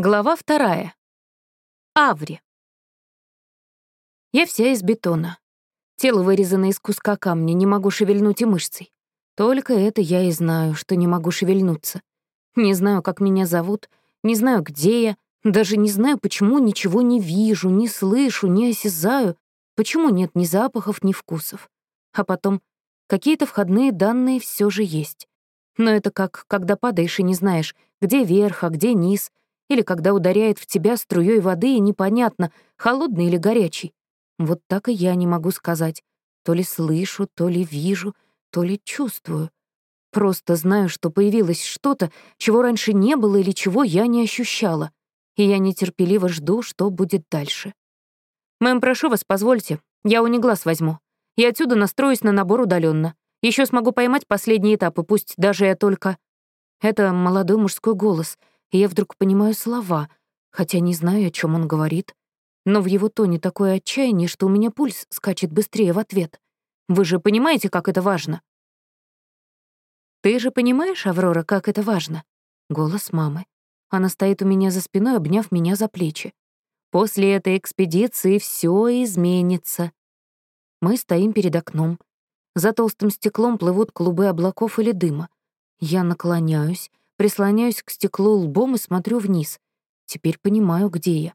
Глава вторая. Аври. Я вся из бетона. Тело вырезано из куска камня, не могу шевельнуть и мышцей. Только это я и знаю, что не могу шевельнуться. Не знаю, как меня зовут, не знаю, где я, даже не знаю, почему ничего не вижу, не слышу, не осязаю, почему нет ни запахов, ни вкусов. А потом, какие-то входные данные все же есть. Но это как, когда падаешь и не знаешь, где верх, а где низ — или когда ударяет в тебя струей воды и непонятно, холодный или горячий. Вот так и я не могу сказать. То ли слышу, то ли вижу, то ли чувствую. Просто знаю, что появилось что-то, чего раньше не было или чего я не ощущала. И я нетерпеливо жду, что будет дальше. «Мэм, прошу вас, позвольте. Я униглаз возьму. И отсюда настроюсь на набор удаленно. Еще смогу поймать последние этапы, пусть даже я только...» Это молодой мужской голос — и я вдруг понимаю слова, хотя не знаю, о чем он говорит. Но в его тоне такое отчаяние, что у меня пульс скачет быстрее в ответ. Вы же понимаете, как это важно? «Ты же понимаешь, Аврора, как это важно?» Голос мамы. Она стоит у меня за спиной, обняв меня за плечи. «После этой экспедиции все изменится». Мы стоим перед окном. За толстым стеклом плывут клубы облаков или дыма. Я наклоняюсь, Прислоняюсь к стеклу лбом и смотрю вниз. Теперь понимаю, где я.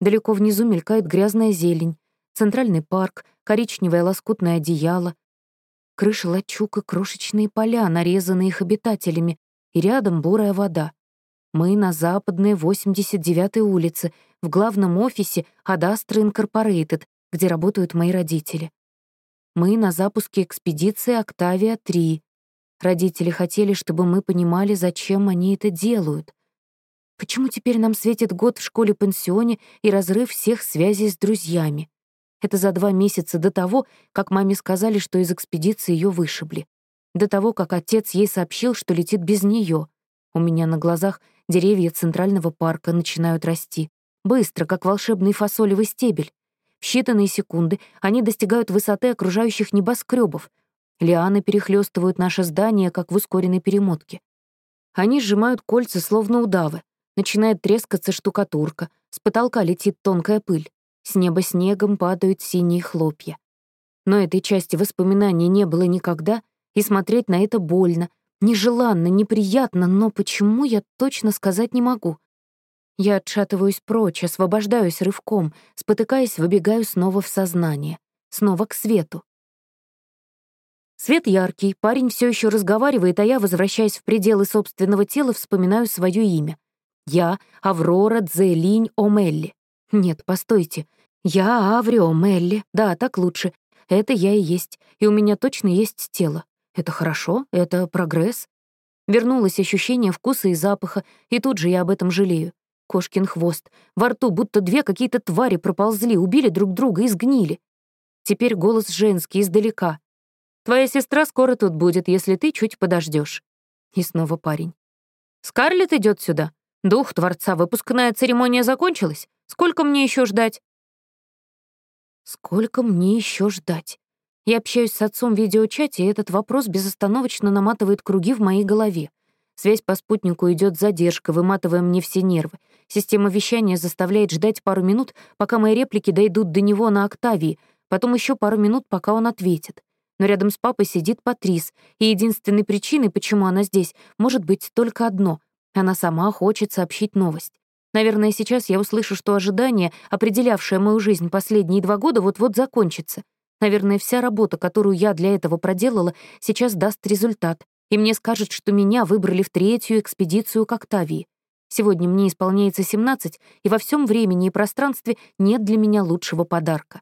Далеко внизу мелькает грязная зелень, центральный парк, коричневое лоскутное одеяло, крыша лачуг и крошечные поля, нарезанные их обитателями, и рядом бурая вода. Мы на западной 89-й улице, в главном офисе Адастра Инкорпорейтед, где работают мои родители. Мы на запуске экспедиции «Октавия-3», Родители хотели, чтобы мы понимали, зачем они это делают. Почему теперь нам светит год в школе-пансионе и разрыв всех связей с друзьями? Это за два месяца до того, как маме сказали, что из экспедиции ее вышибли. До того, как отец ей сообщил, что летит без нее. У меня на глазах деревья Центрального парка начинают расти. Быстро, как волшебный фасолевый стебель. В считанные секунды они достигают высоты окружающих небоскребов, Лианы перехлестывают наше здание, как в ускоренной перемотке. Они сжимают кольца, словно удавы. Начинает трескаться штукатурка, с потолка летит тонкая пыль, с неба снегом падают синие хлопья. Но этой части воспоминаний не было никогда, и смотреть на это больно, нежеланно, неприятно, но почему я точно сказать не могу. Я отшатываюсь прочь, освобождаюсь рывком, спотыкаясь, выбегаю снова в сознание, снова к свету. Свет яркий, парень все еще разговаривает, а я, возвращаясь в пределы собственного тела, вспоминаю свое имя. Я Аврора Дзелинь О'Мелли. Нет, постойте. Я Аври О'Мелли. Да, так лучше. Это я и есть. И у меня точно есть тело. Это хорошо, это прогресс. Вернулось ощущение вкуса и запаха, и тут же я об этом жалею. Кошкин хвост. Во рту будто две какие-то твари проползли, убили друг друга и сгнили. Теперь голос женский, издалека. Твоя сестра скоро тут будет, если ты чуть подождешь. И снова парень. Скарлетт идет сюда. Дух Творца, выпускная церемония закончилась. Сколько мне еще ждать? Сколько мне еще ждать? Я общаюсь с отцом в видеочате, и этот вопрос безостановочно наматывает круги в моей голове. Связь по спутнику идет задержка, выматывая мне все нервы. Система вещания заставляет ждать пару минут, пока мои реплики дойдут до него на октавии, потом еще пару минут, пока он ответит но рядом с папой сидит Патрис, и единственной причиной, почему она здесь, может быть только одно — она сама хочет сообщить новость. Наверное, сейчас я услышу, что ожидание, определявшее мою жизнь последние два года, вот-вот закончится. Наверное, вся работа, которую я для этого проделала, сейчас даст результат, и мне скажут, что меня выбрали в третью экспедицию к Октавии. Сегодня мне исполняется 17, и во всем времени и пространстве нет для меня лучшего подарка.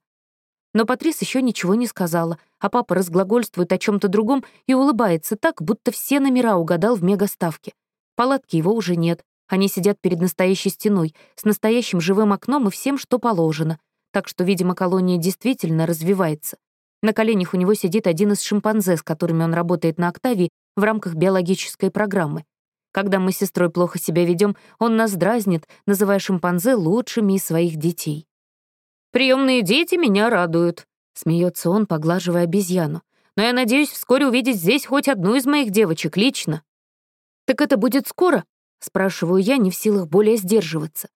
Но Патрис еще ничего не сказала, а папа разглагольствует о чем то другом и улыбается так, будто все номера угадал в мегаставке. Палатки его уже нет. Они сидят перед настоящей стеной, с настоящим живым окном и всем, что положено. Так что, видимо, колония действительно развивается. На коленях у него сидит один из шимпанзе, с которыми он работает на «Октавии» в рамках биологической программы. Когда мы с сестрой плохо себя ведем, он нас дразнит, называя шимпанзе лучшими из своих детей. Приемные дети меня радуют», — смеется он, поглаживая обезьяну. «Но я надеюсь вскоре увидеть здесь хоть одну из моих девочек лично». «Так это будет скоро?» — спрашиваю я, не в силах более сдерживаться.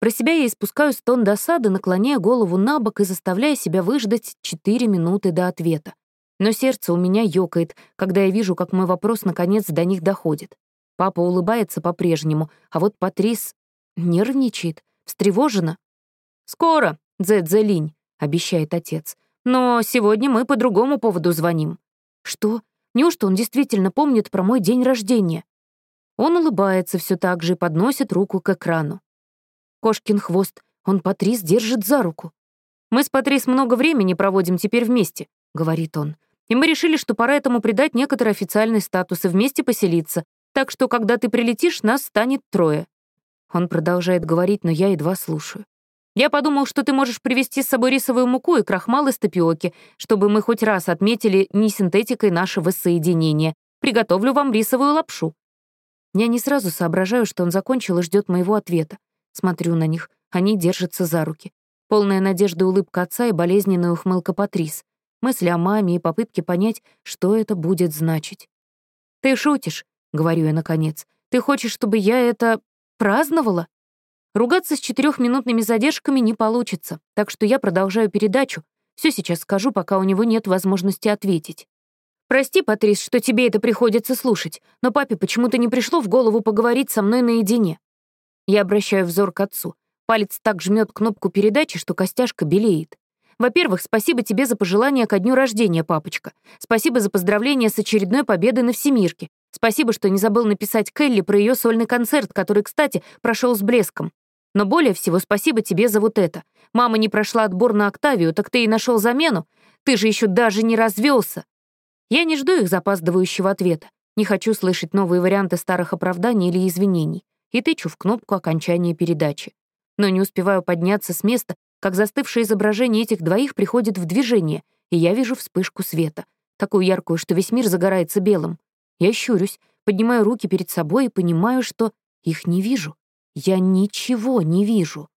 Про себя я испускаю стон досады, наклоняя голову на бок и заставляя себя выждать 4 минуты до ответа. Но сердце у меня ёкает, когда я вижу, как мой вопрос наконец до них доходит. Папа улыбается по-прежнему, а вот Патрис нервничает, встревожена. «Скоро, Дзэдзе Линь», — обещает отец. «Но сегодня мы по другому поводу звоним». «Что? Неужто он действительно помнит про мой день рождения?» Он улыбается все так же и подносит руку к экрану. Кошкин хвост, он Патрис держит за руку. «Мы с Патрис много времени проводим теперь вместе», — говорит он. И мы решили, что пора этому придать некоторый официальный статус и вместе поселиться, так что, когда ты прилетишь, нас станет трое». Он продолжает говорить, но я едва слушаю. «Я подумал, что ты можешь привезти с собой рисовую муку и крахмал из тапиоки, чтобы мы хоть раз отметили не синтетикой наше воссоединение. Приготовлю вам рисовую лапшу». Я не сразу соображаю, что он закончил и ждет моего ответа. Смотрю на них, они держатся за руки. Полная надежда улыбка отца и болезненная ухмылка Патрис мысли о маме и попытки понять, что это будет значить. «Ты шутишь», — говорю я наконец. «Ты хочешь, чтобы я это праздновала?» Ругаться с четырехминутными задержками не получится, так что я продолжаю передачу. Все сейчас скажу, пока у него нет возможности ответить. «Прости, Патрис, что тебе это приходится слушать, но папе почему-то не пришло в голову поговорить со мной наедине». Я обращаю взор к отцу. Палец так жмет кнопку передачи, что костяшка белеет. Во-первых, спасибо тебе за пожелание ко дню рождения, папочка. Спасибо за поздравление с очередной победой на Всемирке. Спасибо, что не забыл написать Келли про ее сольный концерт, который, кстати, прошел с блеском. Но более всего спасибо тебе за вот это. Мама не прошла отбор на Октавию, так ты и нашел замену. Ты же еще даже не развелся. Я не жду их запаздывающего ответа. Не хочу слышать новые варианты старых оправданий или извинений. И тычу в кнопку окончания передачи. Но не успеваю подняться с места, как застывшее изображение этих двоих приходит в движение, и я вижу вспышку света, такую яркую, что весь мир загорается белым. Я щурюсь, поднимаю руки перед собой и понимаю, что их не вижу. Я ничего не вижу.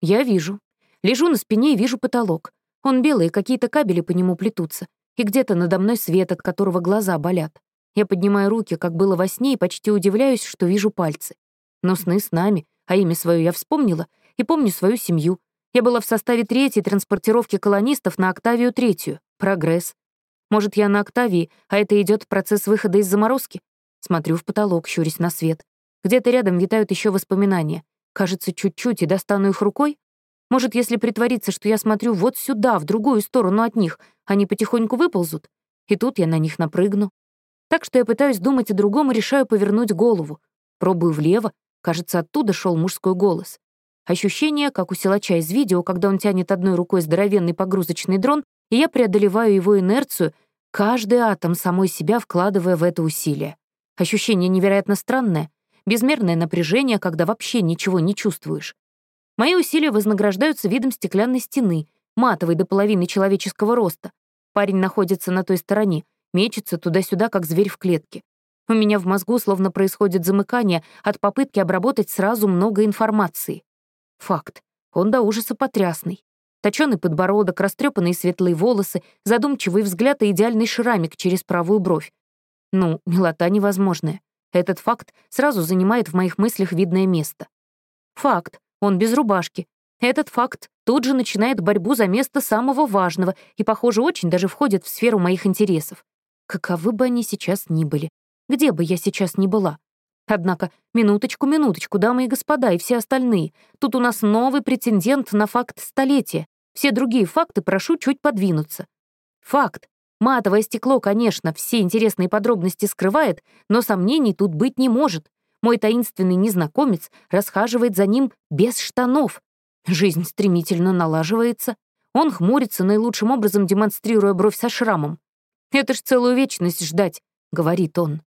Я вижу. Лежу на спине и вижу потолок. Он белый, какие-то кабели по нему плетутся. И где-то надо мной свет, от которого глаза болят. Я поднимаю руки, как было во сне, и почти удивляюсь, что вижу пальцы. Но сны с нами, а имя свое я вспомнила, и помню свою семью. Я была в составе третьей транспортировки колонистов на Октавию третью. Прогресс. Может, я на Октавии, а это идет процесс выхода из заморозки? Смотрю в потолок, щурясь на свет. Где-то рядом витают еще воспоминания. Кажется, чуть-чуть, и достану их рукой? Может, если притвориться, что я смотрю вот сюда, в другую сторону от них, они потихоньку выползут? И тут я на них напрыгну. Так что я пытаюсь думать о другом и решаю повернуть голову. Пробую влево, кажется, оттуда шел мужской голос. Ощущение, как у силача из видео, когда он тянет одной рукой здоровенный погрузочный дрон, и я преодолеваю его инерцию, каждый атом самой себя вкладывая в это усилие. Ощущение невероятно странное, безмерное напряжение, когда вообще ничего не чувствуешь. Мои усилия вознаграждаются видом стеклянной стены, матовой до половины человеческого роста. Парень находится на той стороне, мечется туда-сюда, как зверь в клетке. У меня в мозгу словно происходит замыкание от попытки обработать сразу много информации. Факт. Он до ужаса потрясный. Точёный подбородок, растрепанные светлые волосы, задумчивый взгляд и идеальный шрамик через правую бровь. Ну, милота невозможная. Этот факт сразу занимает в моих мыслях видное место. Факт. Он без рубашки. Этот факт тут же начинает борьбу за место самого важного и, похоже, очень даже входит в сферу моих интересов. Каковы бы они сейчас ни были, где бы я сейчас ни была, Однако, минуточку, минуточку, дамы и господа, и все остальные. Тут у нас новый претендент на факт столетия. Все другие факты прошу чуть подвинуться. Факт. Матовое стекло, конечно, все интересные подробности скрывает, но сомнений тут быть не может. Мой таинственный незнакомец расхаживает за ним без штанов. Жизнь стремительно налаживается. Он хмурится, наилучшим образом демонстрируя бровь со шрамом. «Это ж целую вечность ждать», — говорит он.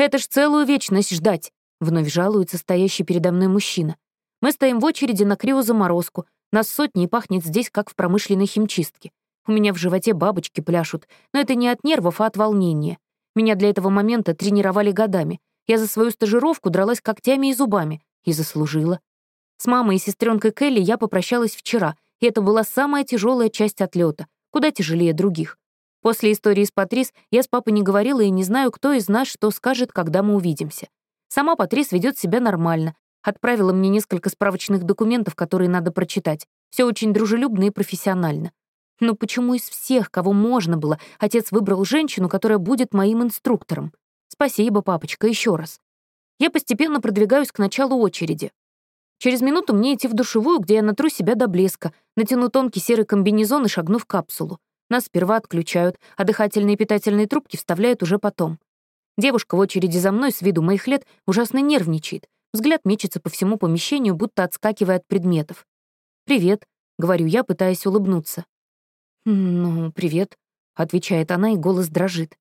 Это ж целую вечность ждать», — вновь жалуется стоящий передо мной мужчина. «Мы стоим в очереди на криозаморозку. Нас сотни и пахнет здесь, как в промышленной химчистке. У меня в животе бабочки пляшут, но это не от нервов, а от волнения. Меня для этого момента тренировали годами. Я за свою стажировку дралась когтями и зубами. И заслужила. С мамой и сестренкой Келли я попрощалась вчера, и это была самая тяжелая часть отлета, куда тяжелее других. После истории с Патрис я с папой не говорила и не знаю, кто из нас что скажет, когда мы увидимся. Сама Патрис ведет себя нормально. Отправила мне несколько справочных документов, которые надо прочитать. Все очень дружелюбно и профессионально. Но почему из всех, кого можно было, отец выбрал женщину, которая будет моим инструктором? Спасибо, папочка, еще раз. Я постепенно продвигаюсь к началу очереди. Через минуту мне идти в душевую, где я натру себя до блеска, натяну тонкий серый комбинезон и шагну в капсулу. Нас сперва отключают, а дыхательные питательные трубки вставляют уже потом. Девушка в очереди за мной с виду моих лет ужасно нервничает. Взгляд мечется по всему помещению, будто отскакивая от предметов. «Привет», — говорю я, пытаясь улыбнуться. «Ну, привет», — отвечает она, и голос дрожит.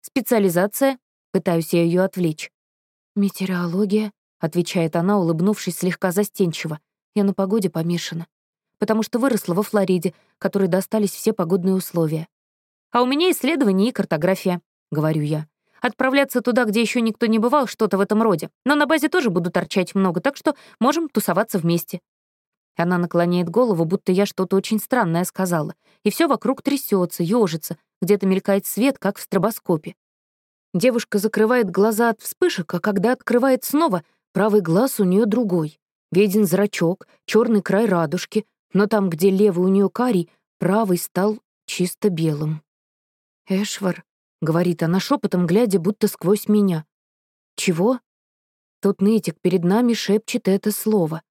«Специализация?» — пытаюсь я ее отвлечь. «Метеорология», — отвечает она, улыбнувшись слегка застенчиво. «Я на погоде помешана потому что выросла во Флориде, которой достались все погодные условия. А у меня исследование и картография, говорю я. Отправляться туда, где еще никто не бывал, что-то в этом роде. Но на базе тоже буду торчать много, так что можем тусоваться вместе. Она наклоняет голову, будто я что-то очень странное сказала. И все вокруг трясется, ежится, где-то мелькает свет, как в стробоскопе. Девушка закрывает глаза от вспышек, а когда открывает снова, правый глаз у нее другой. Виден зрачок, черный край радужки, но там, где левый у нее карий, правый стал чисто белым. «Эшвар», — говорит она шепотом, глядя будто сквозь меня. «Чего?» Тут нытик перед нами шепчет это слово.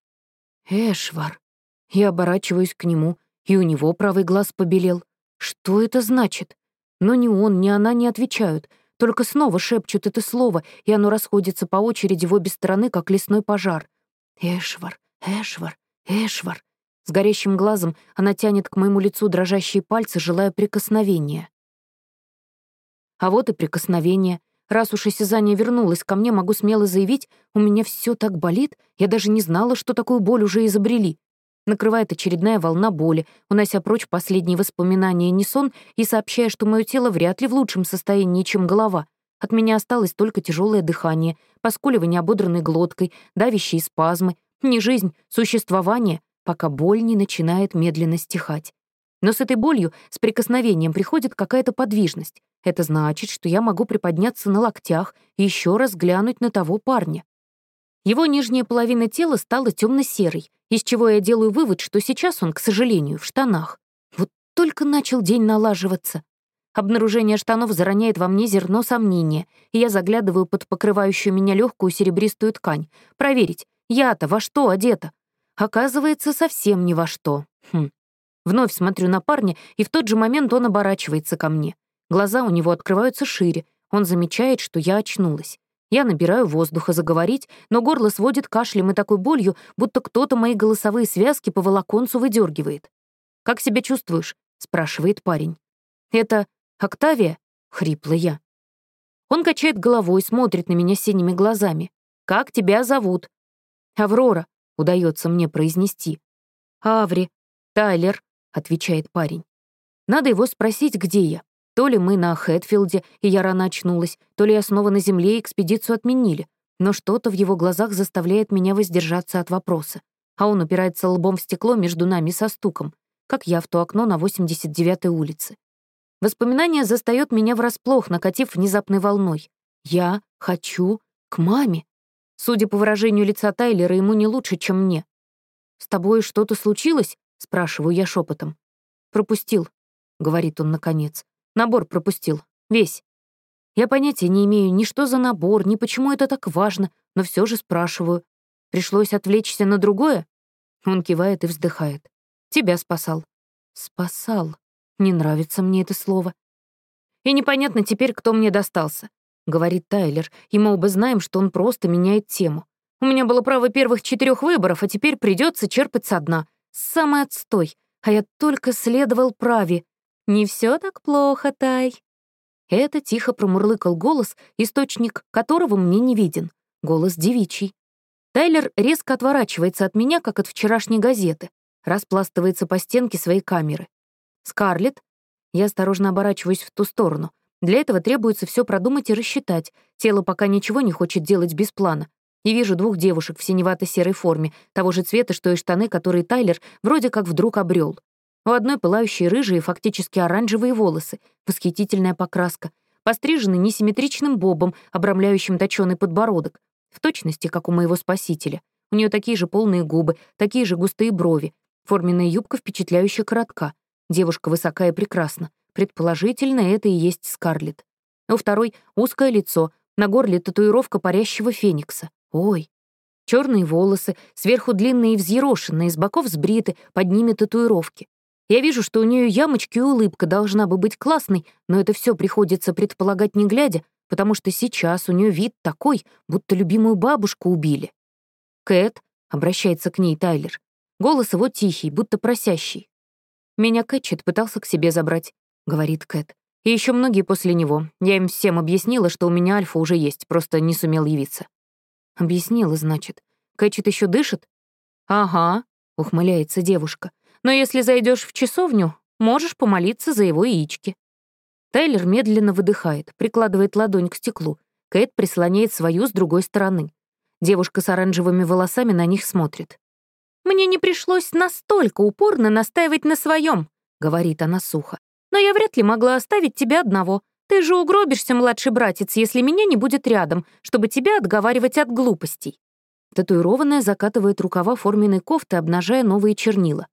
«Эшвар». Я оборачиваюсь к нему, и у него правый глаз побелел. Что это значит? Но ни он, ни она не отвечают, только снова шепчут это слово, и оно расходится по очереди в обе стороны, как лесной пожар. «Эшвар, Эшвар, Эшвар». С горящим глазом она тянет к моему лицу дрожащие пальцы, желая прикосновения. А вот и прикосновение. Раз уж осязание вернулось ко мне, могу смело заявить, у меня все так болит, я даже не знала, что такую боль уже изобрели. Накрывает очередная волна боли, унося прочь последние воспоминания не сон и сообщая, что мое тело вряд ли в лучшем состоянии, чем голова. От меня осталось только тяжелое дыхание, поскуливание ободранной глоткой, давящие спазмы. Не жизнь, существование, пока боль не начинает медленно стихать. Но с этой болью, с прикосновением приходит какая-то подвижность. Это значит, что я могу приподняться на локтях и еще раз глянуть на того парня. Его нижняя половина тела стала темно-серой, из чего я делаю вывод, что сейчас он, к сожалению, в штанах. Вот только начал день налаживаться. Обнаружение штанов зароняет во мне зерно сомнения, и я заглядываю под покрывающую меня легкую серебристую ткань. Проверить, я-то во что одета? Оказывается, совсем ни во что. Хм. Вновь смотрю на парня, и в тот же момент он оборачивается ко мне. Глаза у него открываются шире. Он замечает, что я очнулась. Я набираю воздуха заговорить, но горло сводит кашлем и такой болью, будто кто-то мои голосовые связки по волоконцу выдергивает. «Как себя чувствуешь?» — спрашивает парень. «Это Октавия?» — хрипло я. Он качает головой, смотрит на меня синими глазами. «Как тебя зовут?» «Аврора», — удается мне произнести. «Аври, Тайлер», — отвечает парень. Надо его спросить, где я. То ли мы на Хэтфилде, и я рано очнулась, то ли я снова на земле и экспедицию отменили. Но что-то в его глазах заставляет меня воздержаться от вопроса. А он упирается лбом в стекло между нами со стуком, как я в то окно на 89-й улице. Воспоминание застаёт меня врасплох, накатив внезапной волной. Я хочу к маме. Судя по выражению лица Тайлера, ему не лучше, чем мне. «С тобой что-то случилось?» — спрашиваю я шепотом. «Пропустил», — говорит он наконец. «Набор пропустил. Весь». Я понятия не имею ни что за набор, ни почему это так важно, но все же спрашиваю. Пришлось отвлечься на другое? Он кивает и вздыхает. Тебя спасал. Спасал. Не нравится мне это слово. И непонятно теперь, кто мне достался. — говорит Тайлер, и мы оба знаем, что он просто меняет тему. «У меня было право первых четырех выборов, а теперь придется черпать со дна. Самый отстой. А я только следовал праве. Не все так плохо, Тай». Это тихо промурлыкал голос, источник которого мне не виден. Голос девичий. Тайлер резко отворачивается от меня, как от вчерашней газеты, распластывается по стенке своей камеры. «Скарлетт?» Я осторожно оборачиваюсь в ту сторону. Для этого требуется все продумать и рассчитать. Тело пока ничего не хочет делать без плана. И вижу двух девушек в синевато-серой форме, того же цвета, что и штаны, которые Тайлер вроде как вдруг обрел. У одной пылающие рыжие, фактически оранжевые волосы, восхитительная покраска, пострижены несимметричным бобом, обрамляющим точёный подбородок, в точности, как у моего спасителя. У нее такие же полные губы, такие же густые брови, форменная юбка впечатляюще коротка. Девушка высокая и прекрасна. Предположительно, это и есть Скарлетт. У второй — узкое лицо, на горле татуировка парящего феникса. Ой. Черные волосы, сверху длинные и взъерошенные, с боков сбриты, под ними татуировки. Я вижу, что у нее ямочки и улыбка должна бы быть классной, но это все приходится предполагать не глядя, потому что сейчас у нее вид такой, будто любимую бабушку убили. «Кэт», — обращается к ней Тайлер, голос его тихий, будто просящий. «Меня Кэтчет пытался к себе забрать», — говорит Кэт. «И еще многие после него. Я им всем объяснила, что у меня альфа уже есть, просто не сумел явиться». «Объяснила, значит. Кэтчет еще дышит?» «Ага», — ухмыляется девушка. Но если зайдешь в часовню, можешь помолиться за его яички». Тайлер медленно выдыхает, прикладывает ладонь к стеклу. Кэт прислоняет свою с другой стороны. Девушка с оранжевыми волосами на них смотрит. «Мне не пришлось настолько упорно настаивать на своем, говорит она сухо. «Но я вряд ли могла оставить тебя одного. Ты же угробишься, младший братец, если меня не будет рядом, чтобы тебя отговаривать от глупостей». Татуированная закатывает рукава форменной кофты, обнажая новые чернила.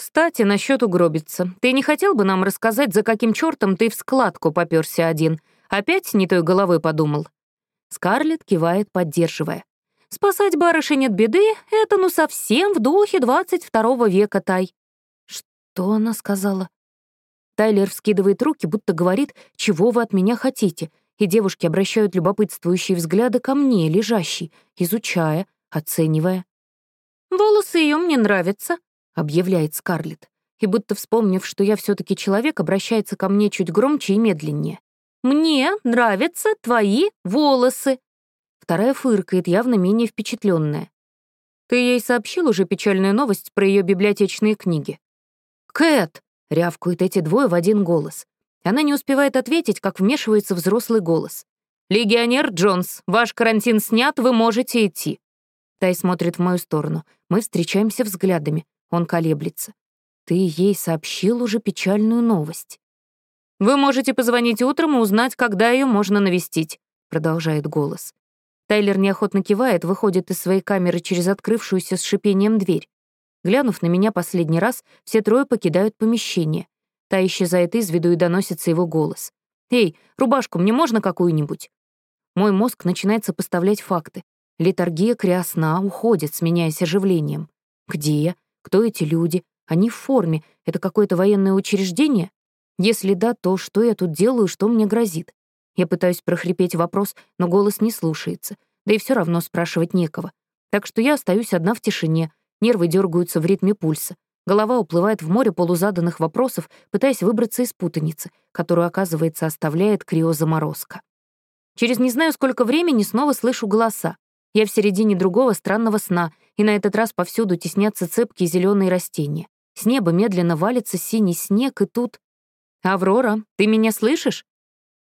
«Кстати, насчет угробиться. Ты не хотел бы нам рассказать, за каким чертом ты в складку попёрся один? Опять не той головой подумал?» Скарлетт кивает, поддерживая. «Спасать барышень от беды — это ну совсем в духе 22 века, Тай». «Что она сказала?» Тайлер вскидывает руки, будто говорит, «Чего вы от меня хотите?» И девушки обращают любопытствующие взгляды ко мне, лежащей, изучая, оценивая. «Волосы ее мне нравятся», — объявляет Скарлетт. И будто вспомнив, что я все таки человек, обращается ко мне чуть громче и медленнее. «Мне нравятся твои волосы!» Вторая фыркает, явно менее впечатленная. «Ты ей сообщил уже печальную новость про ее библиотечные книги?» «Кэт!» — рявкают эти двое в один голос. Она не успевает ответить, как вмешивается взрослый голос. «Легионер Джонс, ваш карантин снят, вы можете идти». Тай смотрит в мою сторону. Мы встречаемся взглядами. Он колеблется. Ты ей сообщил уже печальную новость. «Вы можете позвонить утром и узнать, когда ее можно навестить», — продолжает голос. Тайлер неохотно кивает, выходит из своей камеры через открывшуюся с шипением дверь. Глянув на меня последний раз, все трое покидают помещение. Та исчезает из виду и доносится его голос. «Эй, рубашку мне можно какую-нибудь?» Мой мозг начинает сопоставлять факты. Литургия криосна уходит, сменяясь оживлением. Где я? Кто эти люди? Они в форме. Это какое-то военное учреждение? Если да, то что я тут делаю, что мне грозит? Я пытаюсь прохрипеть вопрос, но голос не слушается. Да и все равно спрашивать некого. Так что я остаюсь одна в тишине. Нервы дергаются в ритме пульса. Голова уплывает в море полузаданных вопросов, пытаясь выбраться из путаницы, которую, оказывается, оставляет криозаморозка. Через не знаю сколько времени снова слышу голоса. Я в середине другого странного сна, и на этот раз повсюду теснятся цепкие зеленые растения. С неба медленно валится синий снег, и тут... «Аврора, ты меня слышишь?»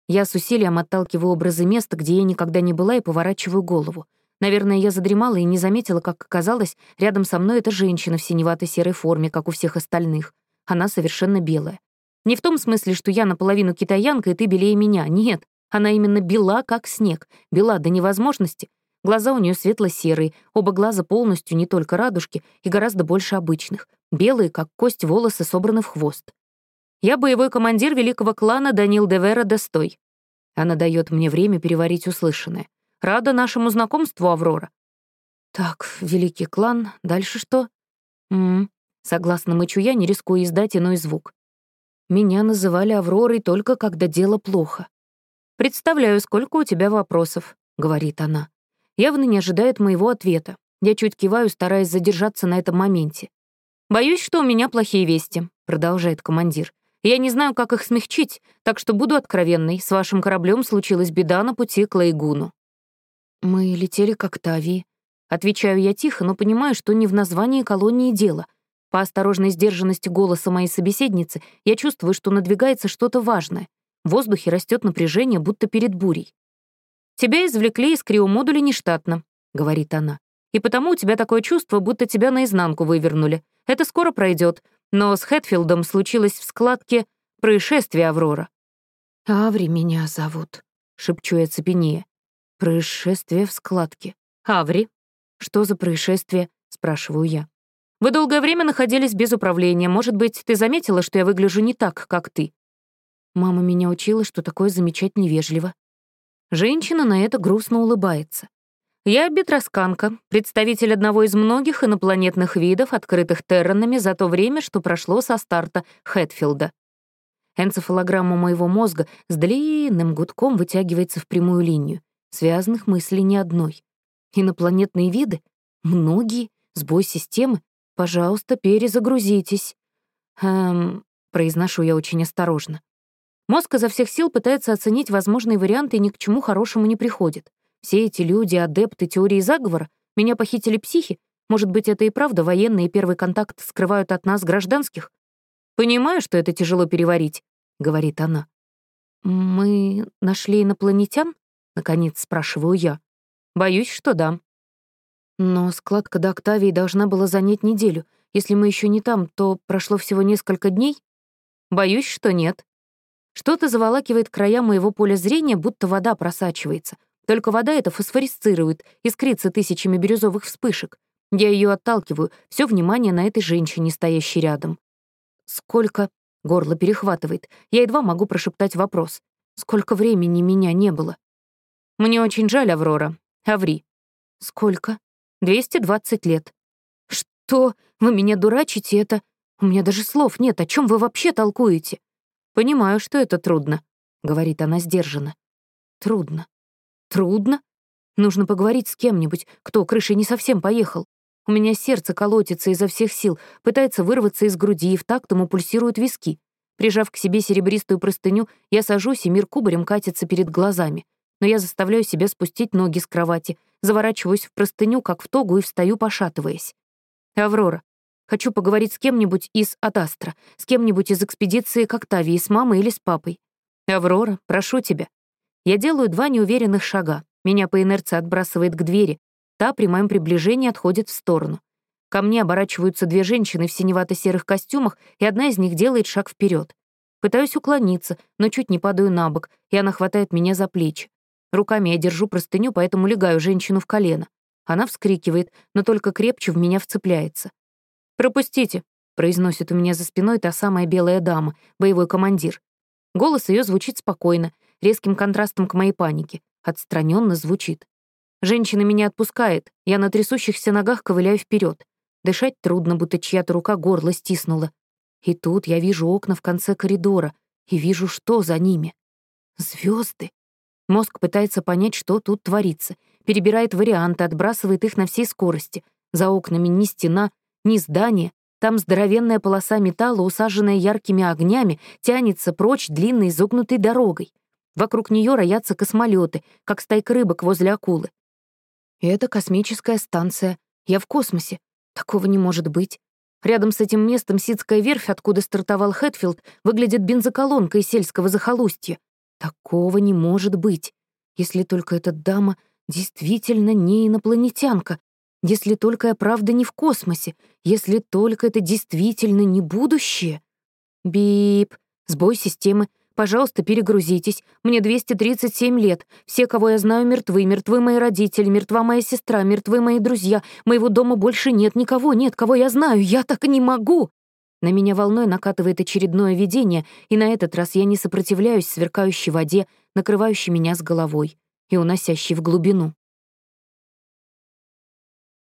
Я с усилием отталкиваю образы места, где я никогда не была, и поворачиваю голову. Наверное, я задремала и не заметила, как оказалось, рядом со мной эта женщина в синеватой серой форме, как у всех остальных. Она совершенно белая. Не в том смысле, что я наполовину китаянка, и ты белее меня. Нет, она именно бела, как снег. Бела до невозможности, Глаза у нее светло-серые, оба глаза полностью не только радужки и гораздо больше обычных. Белые, как кость, волосы собраны в хвост. «Я боевой командир великого клана Данил Девера Достой». Она дает мне время переварить услышанное. «Рада нашему знакомству, Аврора». «Так, великий клан, дальше что?» «М-м-м», согласно мычу я, не рискую издать иной звук. Меня называли Авророй только когда дело плохо. «Представляю, сколько у тебя вопросов», — говорит она явно не ожидает моего ответа. Я чуть киваю, стараясь задержаться на этом моменте. «Боюсь, что у меня плохие вести», — продолжает командир. «Я не знаю, как их смягчить, так что буду откровенной. С вашим кораблем случилась беда на пути к Лейгуну». «Мы летели к Октавии». Отвечаю я тихо, но понимаю, что не в названии колонии дело. По осторожной сдержанности голоса моей собеседницы я чувствую, что надвигается что-то важное. В воздухе растет напряжение, будто перед бурей. «Тебя извлекли из криомодуля нештатно», — говорит она. «И потому у тебя такое чувство, будто тебя наизнанку вывернули. Это скоро пройдет, Но с Хэтфилдом случилось в складке «Происшествие Аврора». «Аври меня зовут», — шепчу я цепенея. «Происшествие в складке. Аври? Что за происшествие?» — спрашиваю я. «Вы долгое время находились без управления. Может быть, ты заметила, что я выгляжу не так, как ты?» Мама меня учила, что такое замечать невежливо. Женщина на это грустно улыбается. Я бетросканка, представитель одного из многих инопланетных видов, открытых терранами за то время, что прошло со старта Хэтфилда. Энцефалограмма моего мозга с длинным гудком вытягивается в прямую линию. Связанных мыслей ни одной. Инопланетные виды? Многие? Сбой системы? Пожалуйста, перезагрузитесь. Эм, произношу я очень осторожно. Мозг изо всех сил пытается оценить возможные варианты и ни к чему хорошему не приходит. Все эти люди, адепты теории заговора, меня похитили психи. Может быть, это и правда военные первый контакт скрывают от нас гражданских? Понимаю, что это тяжело переварить, — говорит она. Мы нашли инопланетян? Наконец спрашиваю я. Боюсь, что да. Но складка до Октавии должна была занять неделю. Если мы еще не там, то прошло всего несколько дней? Боюсь, что нет. Что-то заволакивает края моего поля зрения, будто вода просачивается. Только вода эта фосфорисцирует, искрится тысячами бирюзовых вспышек. Я ее отталкиваю, все внимание на этой женщине, стоящей рядом. «Сколько?» — горло перехватывает. Я едва могу прошептать вопрос. «Сколько времени меня не было?» «Мне очень жаль, Аврора. Аври». «Сколько?» «220 лет». «Что? Вы меня дурачите? Это... У меня даже слов нет. О чем вы вообще толкуете?» «Понимаю, что это трудно», — говорит она сдержанно. «Трудно. Трудно? Нужно поговорить с кем-нибудь, кто крышей не совсем поехал. У меня сердце колотится изо всех сил, пытается вырваться из груди, и в такт ему пульсируют виски. Прижав к себе серебристую простыню, я сажусь, и мир кубарем катится перед глазами. Но я заставляю себя спустить ноги с кровати, заворачиваюсь в простыню, как в тогу, и встаю, пошатываясь. «Аврора, Хочу поговорить с кем-нибудь из Адастра, с кем-нибудь из экспедиции к Октавии, с мамой или с папой. Аврора, прошу тебя. Я делаю два неуверенных шага. Меня по инерции отбрасывает к двери. Та при моем приближении отходит в сторону. Ко мне оборачиваются две женщины в синевато-серых костюмах, и одна из них делает шаг вперед. Пытаюсь уклониться, но чуть не падаю на бок, и она хватает меня за плечи. Руками я держу простыню, поэтому легаю женщину в колено. Она вскрикивает, но только крепче в меня вцепляется. «Пропустите», — произносит у меня за спиной та самая белая дама, боевой командир. Голос ее звучит спокойно, резким контрастом к моей панике. Отстраненно звучит. Женщина меня отпускает, я на трясущихся ногах ковыляю вперед. Дышать трудно, будто чья-то рука горло стиснула. И тут я вижу окна в конце коридора и вижу, что за ними. Звезды. Мозг пытается понять, что тут творится, перебирает варианты, отбрасывает их на всей скорости. За окнами ни стена, ни здание, там здоровенная полоса металла, усаженная яркими огнями, тянется прочь длинной изогнутой дорогой. Вокруг нее роятся космолеты, как стайка рыбок возле акулы. Это космическая станция. Я в космосе. Такого не может быть. Рядом с этим местом Сидская верфь, откуда стартовал Хэтфилд, выглядит бензоколонкой сельского захолустья. Такого не может быть. Если только эта дама действительно не инопланетянка, если только я правда не в космосе, если только это действительно не будущее. Бип, сбой системы. Пожалуйста, перегрузитесь. Мне 237 лет. Все, кого я знаю, мертвы. Мертвы мои родители, мертва моя сестра, мертвы мои друзья. Моего дома больше нет, никого нет, кого я знаю. Я так не могу. На меня волной накатывает очередное видение, и на этот раз я не сопротивляюсь сверкающей воде, накрывающей меня с головой и уносящей в глубину.